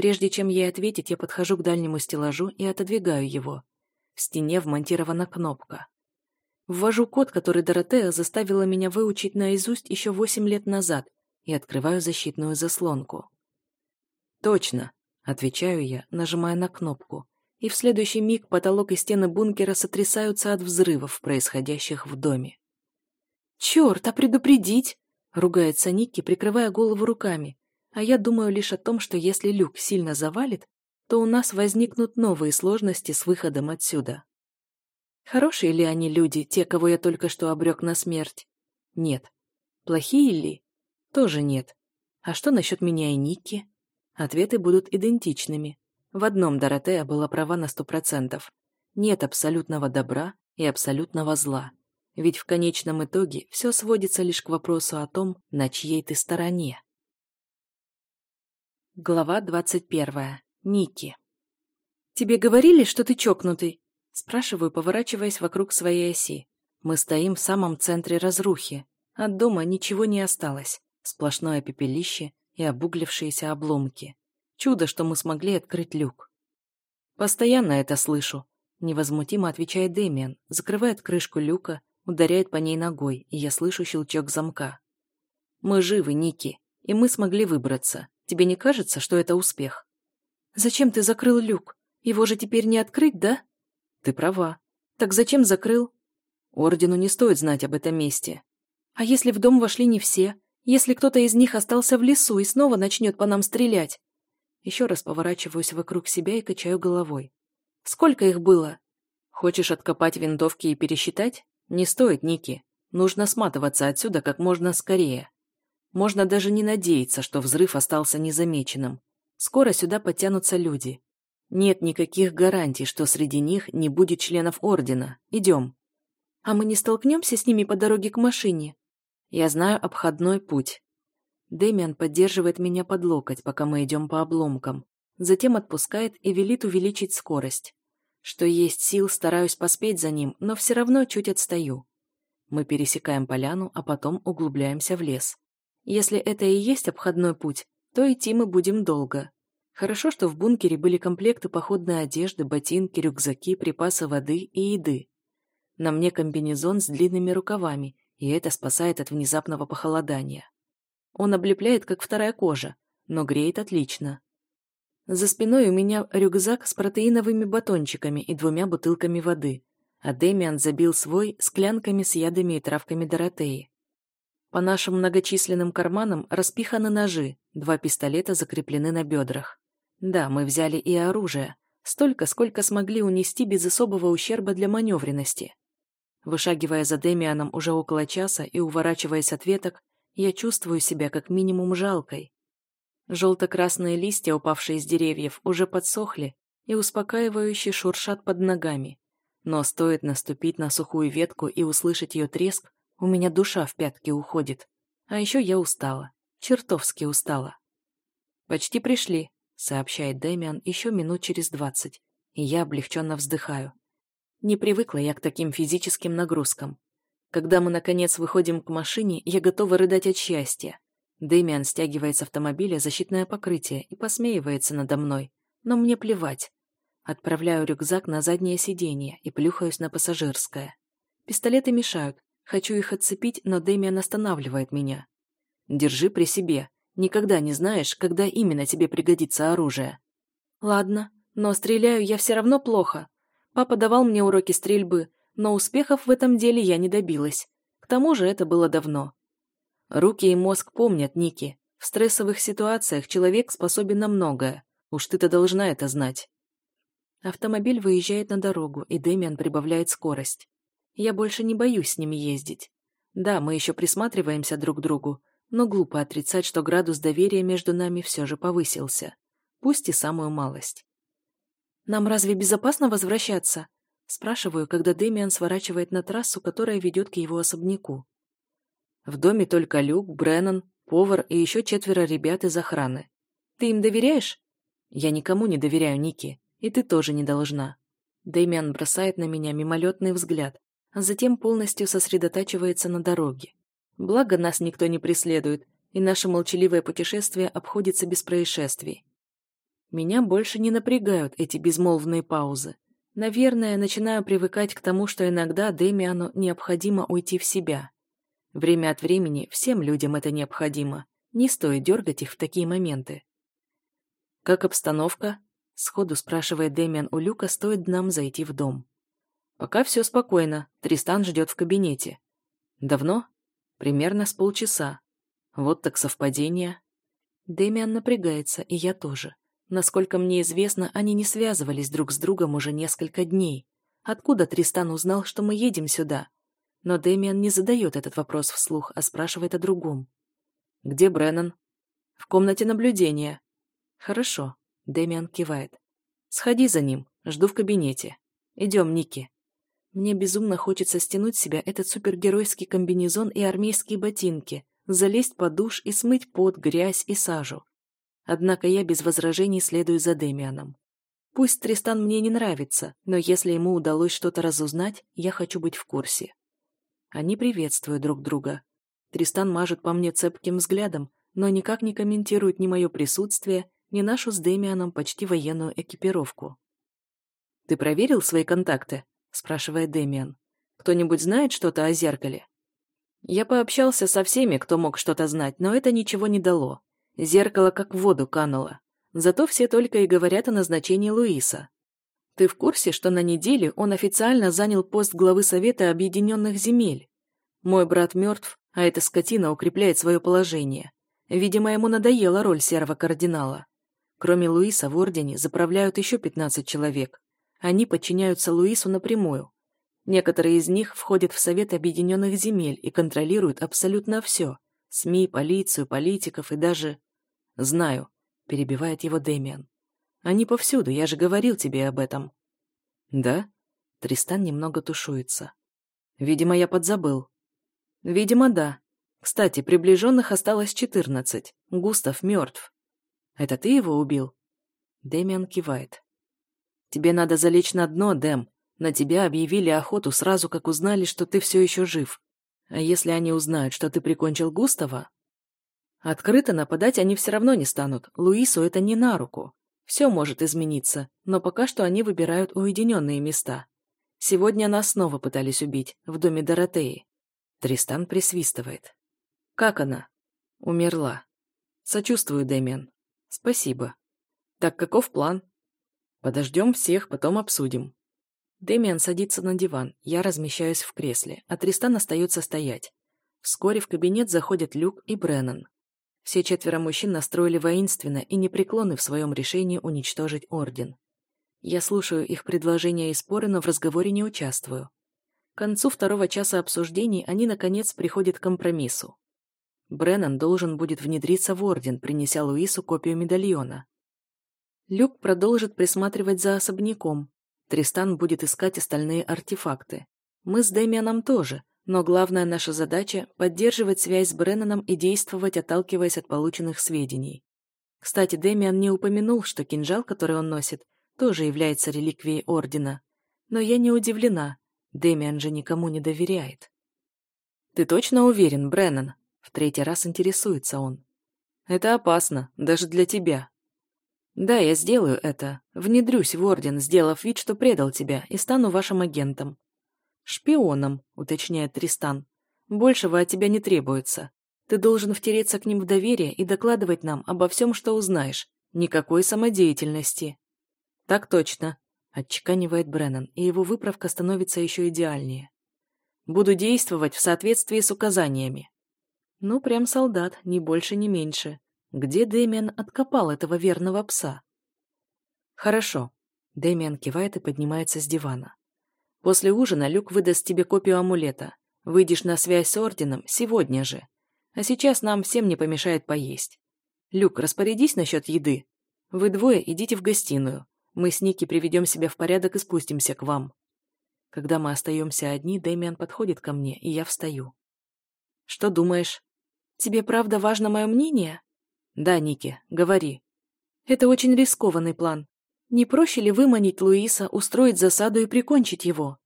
Прежде чем ей ответить, я подхожу к дальнему стеллажу и отодвигаю его. В стене вмонтирована кнопка. Ввожу код, который Доротея заставила меня выучить наизусть еще восемь лет назад, и открываю защитную заслонку. «Точно», — отвечаю я, нажимая на кнопку, и в следующий миг потолок и стены бункера сотрясаются от взрывов, происходящих в доме. «Черт, а предупредить!» — ругается Никки, прикрывая голову руками, а я думаю лишь о том, что если люк сильно завалит, то у нас возникнут новые сложности с выходом отсюда. Хорошие ли они люди, те, кого я только что обрек на смерть? Нет. Плохие ли? Тоже нет. А что насчет меня и Ники? Ответы будут идентичными. В одном Доротея была права на сто процентов. Нет абсолютного добра и абсолютного зла. Ведь в конечном итоге все сводится лишь к вопросу о том, на чьей ты стороне. Глава двадцать первая. Ники. «Тебе говорили, что ты чокнутый?» Спрашиваю, поворачиваясь вокруг своей оси. Мы стоим в самом центре разрухи. От дома ничего не осталось. Сплошное пепелище и обуглившиеся обломки. Чудо, что мы смогли открыть люк. «Постоянно это слышу», — невозмутимо отвечает Дэмиан, закрывает крышку люка, ударяет по ней ногой, и я слышу щелчок замка. «Мы живы, Ники, и мы смогли выбраться. Тебе не кажется, что это успех?» «Зачем ты закрыл люк? Его же теперь не открыть, да?» «Ты права. Так зачем закрыл?» «Ордену не стоит знать об этом месте». «А если в дом вошли не все? Если кто-то из них остался в лесу и снова начнет по нам стрелять?» Еще раз поворачиваюсь вокруг себя и качаю головой. «Сколько их было?» «Хочешь откопать винтовки и пересчитать? Не стоит, Ники. Нужно сматываться отсюда как можно скорее. Можно даже не надеяться, что взрыв остался незамеченным. Скоро сюда подтянутся люди. Нет никаких гарантий, что среди них не будет членов Ордена. Идем. А мы не столкнемся с ними по дороге к машине? Я знаю обходной путь. Дэмиан поддерживает меня под локоть, пока мы идем по обломкам. Затем отпускает и велит увеличить скорость. Что есть сил, стараюсь поспеть за ним, но все равно чуть отстаю. Мы пересекаем поляну, а потом углубляемся в лес. Если это и есть обходной путь, то идти мы будем долго. Хорошо, что в бункере были комплекты походной одежды, ботинки, рюкзаки, припасы воды и еды. На мне комбинезон с длинными рукавами, и это спасает от внезапного похолодания. Он облепляет, как вторая кожа, но греет отлично. За спиной у меня рюкзак с протеиновыми батончиками и двумя бутылками воды, а Демиан забил свой склянками с ядами и травками Доротеи. По нашим многочисленным карманам распиханы ножи, два пистолета закреплены на бедрах. Да, мы взяли и оружие, столько, сколько смогли унести без особого ущерба для маневренности. Вышагивая за Демианом уже около часа и уворачиваясь от веток, я чувствую себя как минимум жалкой. Желто-красные листья, упавшие с деревьев, уже подсохли и успокаивающе шуршат под ногами. Но стоит наступить на сухую ветку и услышать ее треск, у меня душа в пятки уходит. А еще я устала. Чертовски устала. «Почти пришли», — сообщает Дэмиан еще минут через двадцать. И я облегченно вздыхаю. Не привыкла я к таким физическим нагрузкам. Когда мы, наконец, выходим к машине, я готова рыдать от счастья. Дэмиан стягивает с автомобиля защитное покрытие и посмеивается надо мной. Но мне плевать. Отправляю рюкзак на заднее сиденье и плюхаюсь на пассажирское. Пистолеты мешают, Хочу их отцепить, но Дэмиан останавливает меня. Держи при себе. Никогда не знаешь, когда именно тебе пригодится оружие. Ладно, но стреляю я все равно плохо. Папа давал мне уроки стрельбы, но успехов в этом деле я не добилась. К тому же это было давно. Руки и мозг помнят, Ники. В стрессовых ситуациях человек способен на многое. Уж ты-то должна это знать. Автомобиль выезжает на дорогу, и Дэмиан прибавляет скорость. Я больше не боюсь с ними ездить. Да, мы еще присматриваемся друг к другу, но глупо отрицать, что градус доверия между нами все же повысился. Пусть и самую малость. «Нам разве безопасно возвращаться?» Спрашиваю, когда Дэмиан сворачивает на трассу, которая ведет к его особняку. В доме только Люк, Бреннан, повар и еще четверо ребят из охраны. Ты им доверяешь? Я никому не доверяю, Ники, и ты тоже не должна. Дэмиан бросает на меня мимолетный взгляд, затем полностью сосредотачивается на дороге. Благо нас никто не преследует, и наше молчаливое путешествие обходится без происшествий. Меня больше не напрягают эти безмолвные паузы. Наверное, начинаю привыкать к тому, что иногда Демиану необходимо уйти в себя. Время от времени всем людям это необходимо. Не стоит дергать их в такие моменты. «Как обстановка?» — сходу спрашивает Дэмиан у Люка, стоит нам зайти в дом. «Пока все спокойно. Тристан ждет в кабинете». «Давно?» «Примерно с полчаса. Вот так совпадение». Дэмиан напрягается, и я тоже. Насколько мне известно, они не связывались друг с другом уже несколько дней. Откуда Тристан узнал, что мы едем сюда? Но Дэмиан не задает этот вопрос вслух, а спрашивает о другом. «Где Бреннан?» «В комнате наблюдения». «Хорошо», — Дэмиан кивает. «Сходи за ним, жду в кабинете. Идем, Ники». Мне безумно хочется стянуть с себя этот супергеройский комбинезон и армейские ботинки, залезть под душ и смыть пот, грязь и сажу. Однако я без возражений следую за Демианом. Пусть Тристан мне не нравится, но если ему удалось что-то разузнать, я хочу быть в курсе. Они приветствуют друг друга. Тристан мажет по мне цепким взглядом, но никак не комментирует ни мое присутствие, ни нашу с Демианом почти военную экипировку. «Ты проверил свои контакты?» — спрашивает Демиан. «Кто-нибудь знает что-то о зеркале?» Я пообщался со всеми, кто мог что-то знать, но это ничего не дало. Зеркало как в воду кануло. Зато все только и говорят о назначении Луиса. Ты в курсе, что на неделе он официально занял пост главы Совета Объединенных Земель? Мой брат мертв, а эта скотина укрепляет свое положение. Видимо, ему надоела роль серого кардинала. Кроме Луиса в Ордене заправляют еще 15 человек. Они подчиняются Луису напрямую. Некоторые из них входят в Совет Объединенных Земель и контролируют абсолютно все. СМИ, полицию, политиков и даже... «Знаю», — перебивает его Дэмиан. «Они повсюду, я же говорил тебе об этом». «Да?» Тристан немного тушуется. «Видимо, я подзабыл». «Видимо, да. Кстати, приближенных осталось четырнадцать. Густав мертв». «Это ты его убил?» Дэмиан кивает. «Тебе надо залечь на дно, Дэм. На тебя объявили охоту сразу, как узнали, что ты все еще жив. А если они узнают, что ты прикончил Густава, Открыто нападать они все равно не станут, Луису это не на руку. Все может измениться, но пока что они выбирают уединенные места. Сегодня нас снова пытались убить, в доме Доротеи. Тристан присвистывает. Как она? Умерла. Сочувствую, Дэмиан. Спасибо. Так каков план? Подождем всех, потом обсудим. Дэмиан садится на диван, я размещаюсь в кресле, а Тристан остается стоять. Вскоре в кабинет заходят Люк и Бреннан. Все четверо мужчин настроили воинственно и непреклонны в своем решении уничтожить Орден. Я слушаю их предложения и споры, но в разговоре не участвую. К концу второго часа обсуждений они, наконец, приходят к компромиссу. Бреннан должен будет внедриться в Орден, принеся Луису копию медальона. Люк продолжит присматривать за особняком. Тристан будет искать остальные артефакты. Мы с Дэмианом тоже, но главная наша задача – поддерживать связь с Бреннаном и действовать, отталкиваясь от полученных сведений. Кстати, Дэмиан не упомянул, что кинжал, который он носит, тоже является реликвией Ордена. Но я не удивлена. Дэмиан же никому не доверяет. «Ты точно уверен, Бреннан?» В третий раз интересуется он. «Это опасно, даже для тебя». «Да, я сделаю это. Внедрюсь в Орден, сделав вид, что предал тебя, и стану вашим агентом. «Шпионом», — уточняет Тристан. «Большего от тебя не требуется. Ты должен втереться к ним в доверие и докладывать нам обо всем, что узнаешь. Никакой самодеятельности». «Так точно», — отчеканивает Бреннан, и его выправка становится еще идеальнее. «Буду действовать в соответствии с указаниями». Ну, прям солдат, ни больше, ни меньше. Где Дэмиан откопал этого верного пса? Хорошо. Дэмиан кивает и поднимается с дивана. После ужина Люк выдаст тебе копию амулета. Выйдешь на связь с Орденом сегодня же. А сейчас нам всем не помешает поесть. Люк, распорядись насчет еды. Вы двое идите в гостиную. Мы с Ники приведем себя в порядок и спустимся к вам. Когда мы остаемся одни, Дэмиан подходит ко мне, и я встаю. Что думаешь? Тебе правда важно мое мнение? Да, Ники, говори. Это очень рискованный план. Не проще ли выманить Луиса, устроить засаду и прикончить его?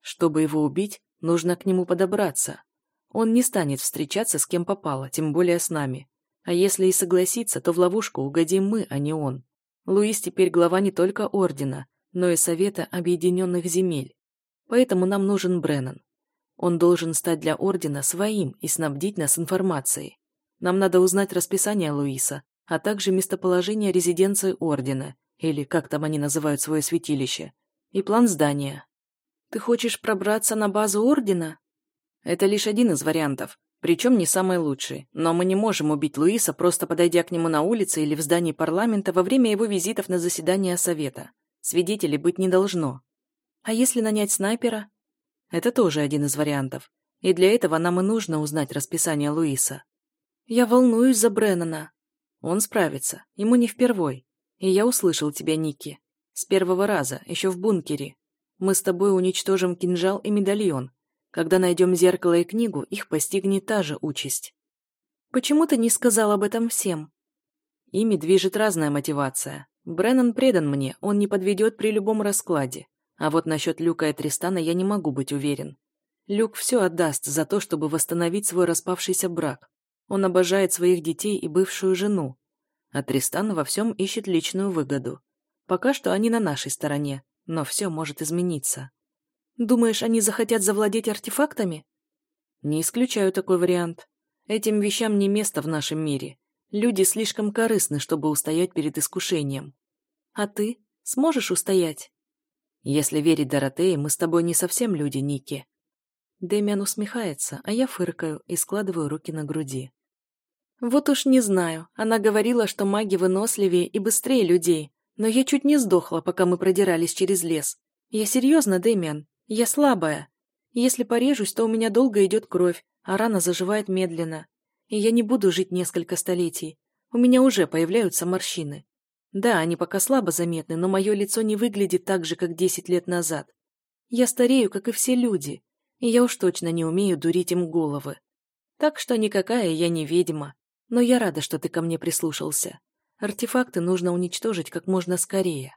Чтобы его убить, нужно к нему подобраться. Он не станет встречаться с кем попало, тем более с нами. А если и согласится, то в ловушку угодим мы, а не он. Луис теперь глава не только Ордена, но и Совета Объединенных Земель. Поэтому нам нужен Бреннан. Он должен стать для Ордена своим и снабдить нас информацией. Нам надо узнать расписание Луиса, а также местоположение резиденции Ордена, или как там они называют свое святилище, и план здания. Ты хочешь пробраться на базу Ордена? Это лишь один из вариантов, причем не самый лучший. Но мы не можем убить Луиса, просто подойдя к нему на улице или в здании парламента во время его визитов на заседание Совета. Свидетелей быть не должно. А если нанять снайпера? Это тоже один из вариантов. И для этого нам и нужно узнать расписание Луиса. Я волнуюсь за Бреннана. Он справится, ему не впервой. И я услышал тебя, Ники. С первого раза, еще в бункере. Мы с тобой уничтожим кинжал и медальон. Когда найдем зеркало и книгу, их постигнет та же участь. Почему ты не сказал об этом всем? Ими движет разная мотивация. Бреннан предан мне, он не подведет при любом раскладе. А вот насчет Люка и Тристана я не могу быть уверен. Люк все отдаст за то, чтобы восстановить свой распавшийся брак. Он обожает своих детей и бывшую жену. А Тристан во всем ищет личную выгоду. Пока что они на нашей стороне, но все может измениться. Думаешь, они захотят завладеть артефактами? Не исключаю такой вариант. Этим вещам не место в нашем мире. Люди слишком корыстны, чтобы устоять перед искушением. А ты сможешь устоять? Если верить Доротее, мы с тобой не совсем люди, Ники. Дэмиан усмехается, а я фыркаю и складываю руки на груди. Вот уж не знаю. Она говорила, что маги выносливее и быстрее людей, но я чуть не сдохла, пока мы продирались через лес. Я серьезно, Дэмиан. Я слабая. Если порежусь, то у меня долго идет кровь, а рана заживает медленно. И я не буду жить несколько столетий. У меня уже появляются морщины. Да, они пока слабо заметны, но мое лицо не выглядит так же, как десять лет назад. Я старею, как и все люди, и я уж точно не умею дурить им головы. Так что никакая я не ведьма, но я рада, что ты ко мне прислушался. Артефакты нужно уничтожить как можно скорее.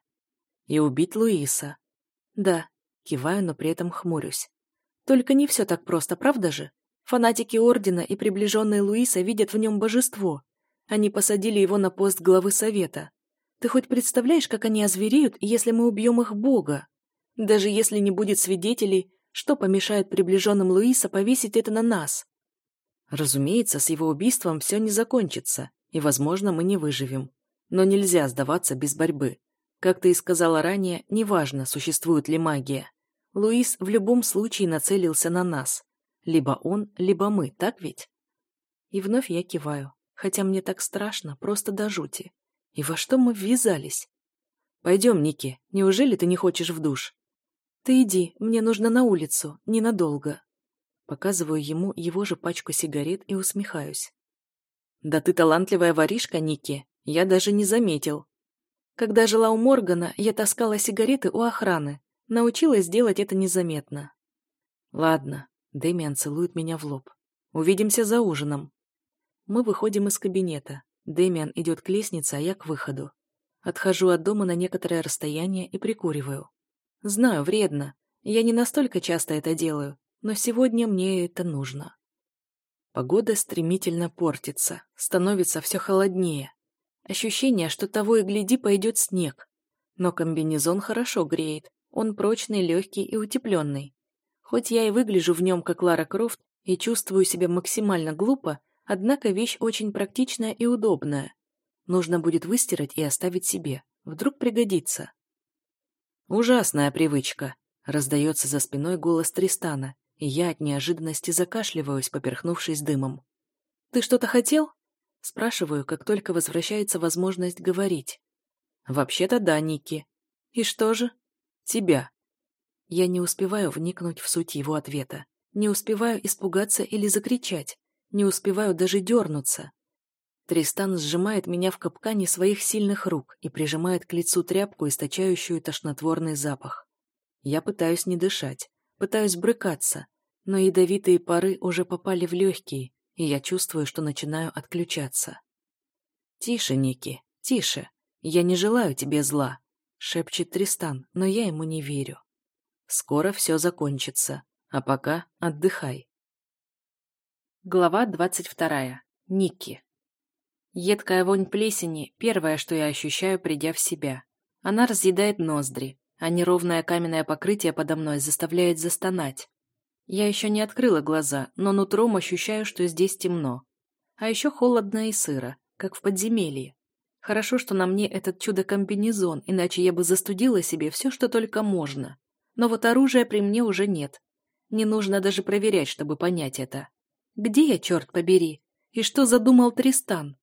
И убить Луиса. Да, киваю, но при этом хмурюсь. Только не все так просто, правда же? Фанатики Ордена и приближенные Луиса видят в нем божество. Они посадили его на пост главы Совета. Ты хоть представляешь, как они озвереют, если мы убьем их Бога? Даже если не будет свидетелей, что помешает приближенным Луиса повесить это на нас? Разумеется, с его убийством все не закончится, и, возможно, мы не выживем. Но нельзя сдаваться без борьбы. Как ты и сказала ранее, неважно, существует ли магия. Луис в любом случае нацелился на нас. Либо он, либо мы, так ведь? И вновь я киваю, хотя мне так страшно, просто до жути. И во что мы ввязались? Пойдем, Ники, неужели ты не хочешь в душ? Ты иди, мне нужно на улицу, ненадолго. Показываю ему его же пачку сигарет и усмехаюсь. Да ты талантливая воришка, Ники, я даже не заметил. Когда жила у Моргана, я таскала сигареты у охраны, научилась делать это незаметно. Ладно, Дэмиан целует меня в лоб. Увидимся за ужином. Мы выходим из кабинета. Дэмиан идет к лестнице, а я к выходу. Отхожу от дома на некоторое расстояние и прикуриваю. Знаю, вредно. Я не настолько часто это делаю, но сегодня мне это нужно. Погода стремительно портится, становится все холоднее. Ощущение, что того и гляди пойдет снег. Но комбинезон хорошо греет, он прочный, легкий и утепленный. Хоть я и выгляжу в нем как Лара Крофт и чувствую себя максимально глупо, Однако вещь очень практичная и удобная. Нужно будет выстирать и оставить себе. Вдруг пригодится. «Ужасная привычка», — раздается за спиной голос Тристана, и я от неожиданности закашливаюсь, поперхнувшись дымом. «Ты что-то хотел?» — спрашиваю, как только возвращается возможность говорить. «Вообще-то да, Ники. И что же?» «Тебя». Я не успеваю вникнуть в суть его ответа. Не успеваю испугаться или закричать. Не успеваю даже дернуться. Тристан сжимает меня в капкане своих сильных рук и прижимает к лицу тряпку, источающую тошнотворный запах. Я пытаюсь не дышать, пытаюсь брыкаться, но ядовитые пары уже попали в легкие, и я чувствую, что начинаю отключаться. «Тише, Ники, тише. Я не желаю тебе зла», — шепчет Тристан, но я ему не верю. «Скоро все закончится, а пока отдыхай». Глава двадцать вторая. Едкая вонь плесени – первое, что я ощущаю, придя в себя. Она разъедает ноздри, а неровное каменное покрытие подо мной заставляет застонать. Я еще не открыла глаза, но нутром ощущаю, что здесь темно. А еще холодно и сыро, как в подземелье. Хорошо, что на мне этот чудо-комбинезон, иначе я бы застудила себе все, что только можно. Но вот оружия при мне уже нет. Не нужно даже проверять, чтобы понять это. Где я, черт побери? И что задумал Тристан?